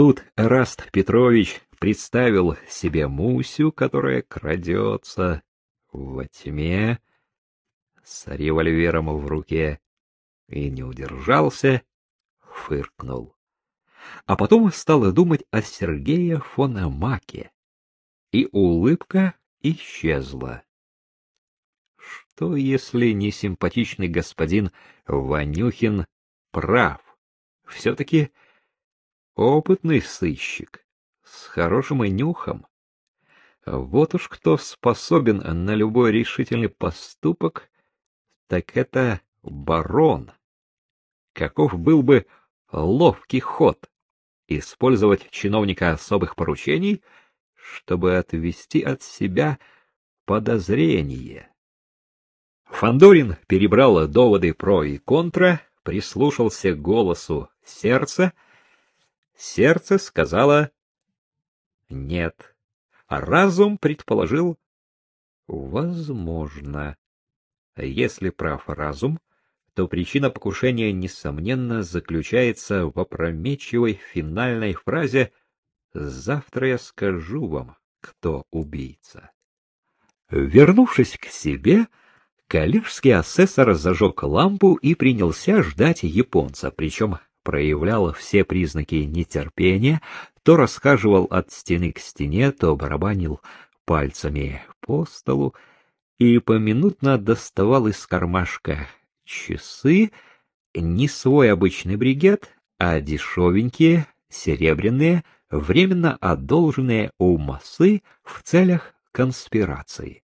Тут Раст Петрович представил себе Мусю, которая крадется во тьме с револьвером в руке, и не удержался, фыркнул. А потом стал думать о Сергее фон Маке, и улыбка исчезла. Что, если не симпатичный господин Ванюхин прав? Все-таки опытный сыщик, с хорошим и нюхом. Вот уж кто способен на любой решительный поступок, так это барон. Каков был бы ловкий ход использовать чиновника особых поручений, чтобы отвести от себя подозрение. Фандорин перебрал доводы про и контра, прислушался к голосу сердца. Сердце сказала нет. А разум предположил возможно. Если прав разум, то причина покушения, несомненно, заключается в опрометчивой финальной фразе «Завтра я скажу вам, кто убийца». Вернувшись к себе, коллежский асессор зажег лампу и принялся ждать японца, причем проявлял все признаки нетерпения, то расхаживал от стены к стене, то барабанил пальцами по столу и поминутно доставал из кармашка часы, не свой обычный бригет, а дешевенькие, серебряные, временно одолженные у массы в целях конспирации.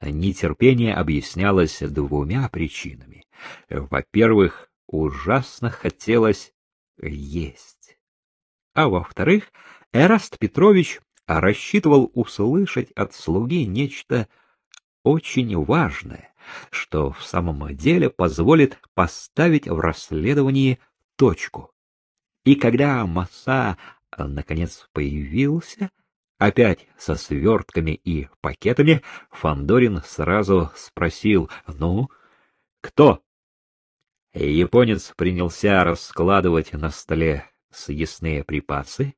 Нетерпение объяснялось двумя причинами. Во-первых, ужасно хотелось есть. А во-вторых, Эраст Петрович рассчитывал услышать от слуги нечто очень важное, что в самом деле позволит поставить в расследовании точку. И когда Маса наконец появился, опять со свертками и пакетами, Фандорин сразу спросил: "Ну, кто?" Японец принялся раскладывать на столе съестные припасы,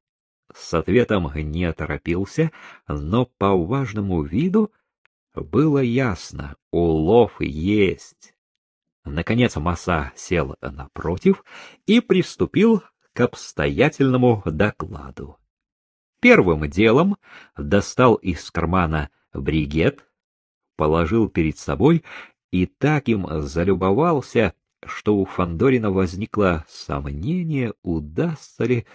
с ответом не торопился, но по важному виду было ясно — улов есть. Наконец Маса сел напротив и приступил к обстоятельному докладу. Первым делом достал из кармана бригет, положил перед собой и так им залюбовался, что у Фандорина возникло сомнение, удастся ли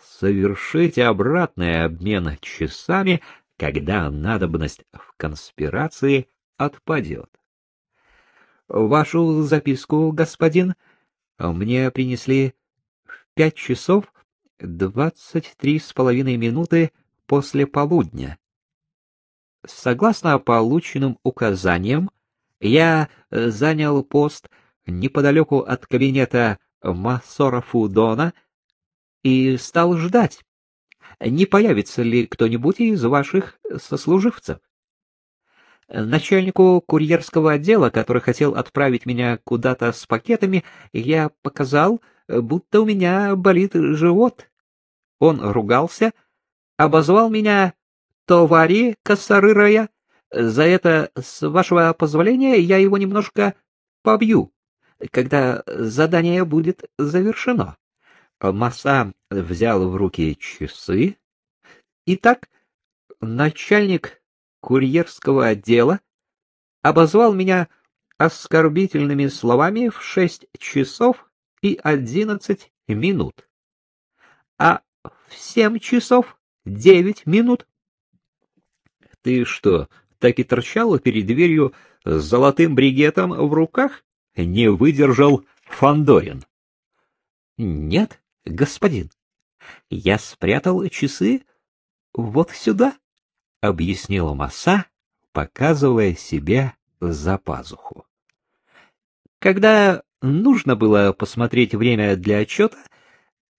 совершить обратный обмен часами, когда надобность в конспирации отпадет. Вашу записку, господин, мне принесли в пять часов двадцать три с половиной минуты после полудня. Согласно полученным указаниям, я занял пост неподалеку от кабинета Массора Фудона и стал ждать, не появится ли кто-нибудь из ваших сослуживцев. Начальнику курьерского отдела, который хотел отправить меня куда-то с пакетами, я показал, будто у меня болит живот. Он ругался, обозвал меня «товари косорырая». За это, с вашего позволения, я его немножко побью когда задание будет завершено. Маса взял в руки часы. Итак, начальник курьерского отдела обозвал меня оскорбительными словами в шесть часов и одиннадцать минут. А в семь часов девять минут. Ты что, так и торчала перед дверью с золотым бригетом в руках? Не выдержал Фандорин. Нет, господин. Я спрятал часы вот сюда, объяснила Маса, показывая себе за пазуху. Когда нужно было посмотреть время для отчета,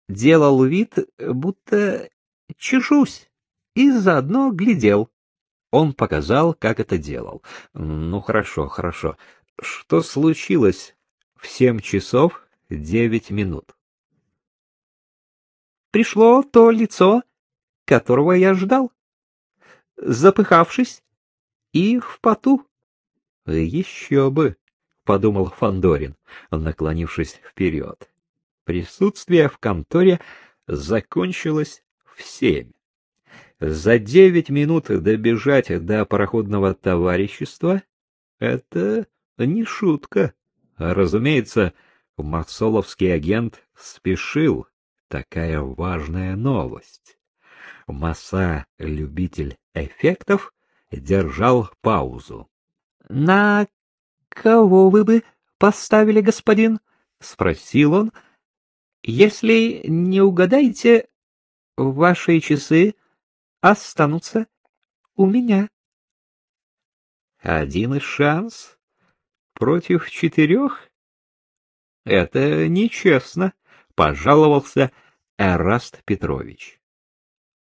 делал вид, будто чешусь, и заодно глядел. Он показал, как это делал. Ну, хорошо, хорошо что случилось в семь часов девять минут. пришло то лицо, которого я ждал. Запыхавшись и в поту. — Еще бы, — подумал Фандорин, наклонившись вперед. Присутствие в конторе закончилось в семь. За девять минут добежать до пароходного товарищества — это не шутка. Разумеется, Масоловский агент спешил. Такая важная новость. Масса, любитель эффектов, держал паузу. — На кого вы бы поставили, господин? — спросил он. — Если не угадаете, ваши часы останутся у меня. Один шанс против четырех? Это нечестно, пожаловался Эраст Петрович.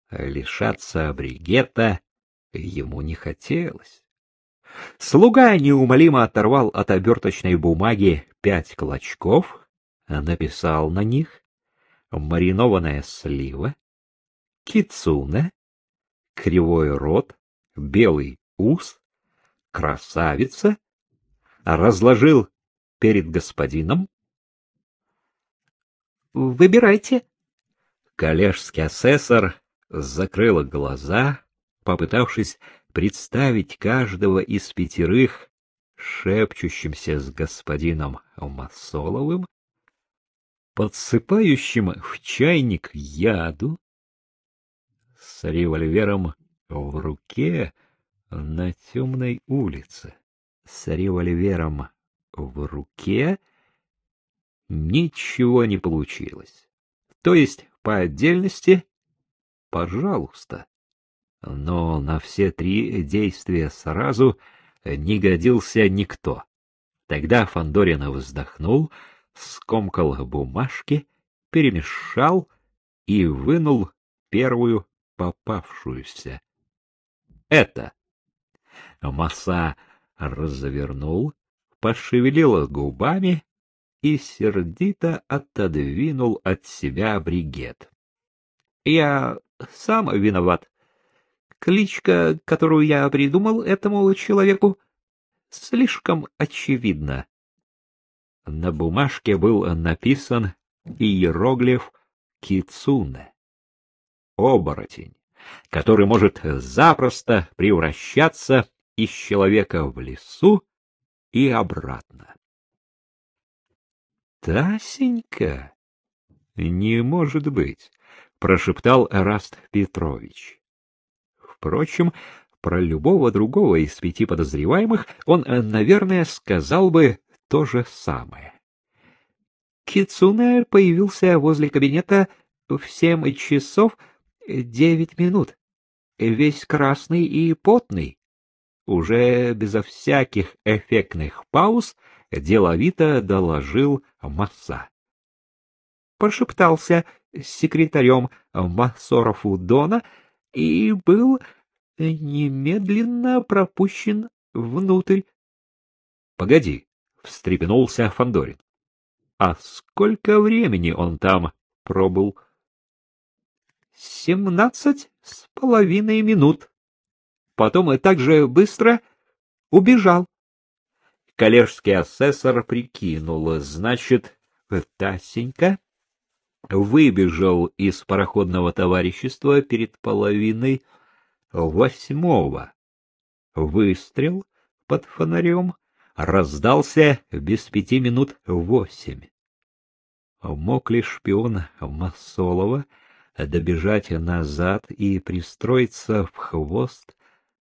Лишаться бригета ему не хотелось. Слуга неумолимо оторвал от оберточной бумаги пять клочков, написал на них маринованная слива, кицуна, кривой рот, белый ус, красавица, разложил перед господином. Выбирайте. Коллежский асессор закрыл глаза, попытавшись представить каждого из пятерых шепчущимся с господином Масоловым, подсыпающим в чайник яду, с револьвером в руке на темной улице. С револьвером в руке ничего не получилось. То есть, по отдельности, пожалуйста. Но на все три действия сразу не годился никто. Тогда Фандорин вздохнул, скомкал бумажки, перемешал и вынул первую попавшуюся. Это. Маса развернул, пошевелил губами и сердито отодвинул от себя бригет. — Я сам виноват. Кличка, которую я придумал этому человеку, слишком очевидна. На бумажке был написан иероглиф «Кицуне» оборотень, который может запросто превращаться из человека в лесу и обратно. Тасенька? Не может быть, прошептал Эраст Петрович. Впрочем, про любого другого из пяти подозреваемых он, наверное, сказал бы то же самое. Кицуне появился возле кабинета в семь часов девять минут. Весь красный и потный. Уже безо всяких эффектных пауз деловито доложил Масса. Пошептался с секретарем Массоров Удона и был немедленно пропущен внутрь. — Погоди, — встрепенулся Фандорин. А сколько времени он там пробыл? — семнадцать с половиной минут. Потом и так же быстро убежал. Коллежский асессор прикинул, значит, Тасенька выбежал из пароходного товарищества перед половиной восьмого. Выстрел под фонарем раздался без пяти минут восемь. Мог ли шпион Масолова добежать назад и пристроиться в хвост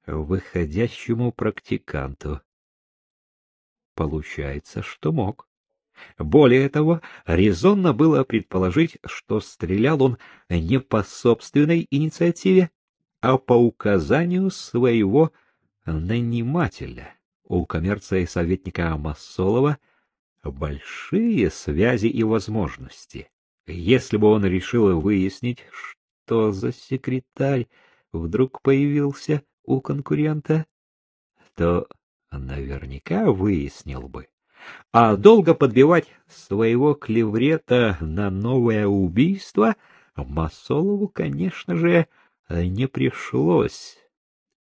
выходящему практиканту. Получается, что мог. Более того, резонно было предположить, что стрелял он не по собственной инициативе, а по указанию своего нанимателя. У коммерции советника Массолова большие связи и возможности. Если бы он решил выяснить, что за секретарь вдруг появился у конкурента, то наверняка выяснил бы. А долго подбивать своего клеврета на новое убийство Масолову, конечно же, не пришлось.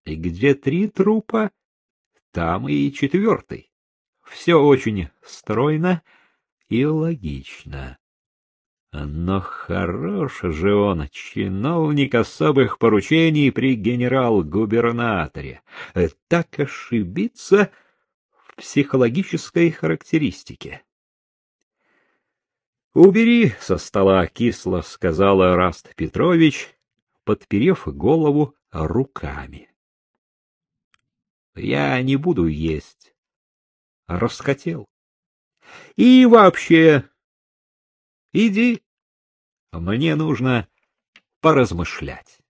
И где три трупа, там и четвертый. Все очень стройно и логично. Но хорош же он, чиновник особых поручений при генерал-губернаторе. Так ошибиться в психологической характеристике. «Убери со стола кисло», — сказала Раст Петрович, подперев голову руками. «Я не буду есть. Расхотел. И вообще, иди, мне нужно поразмышлять».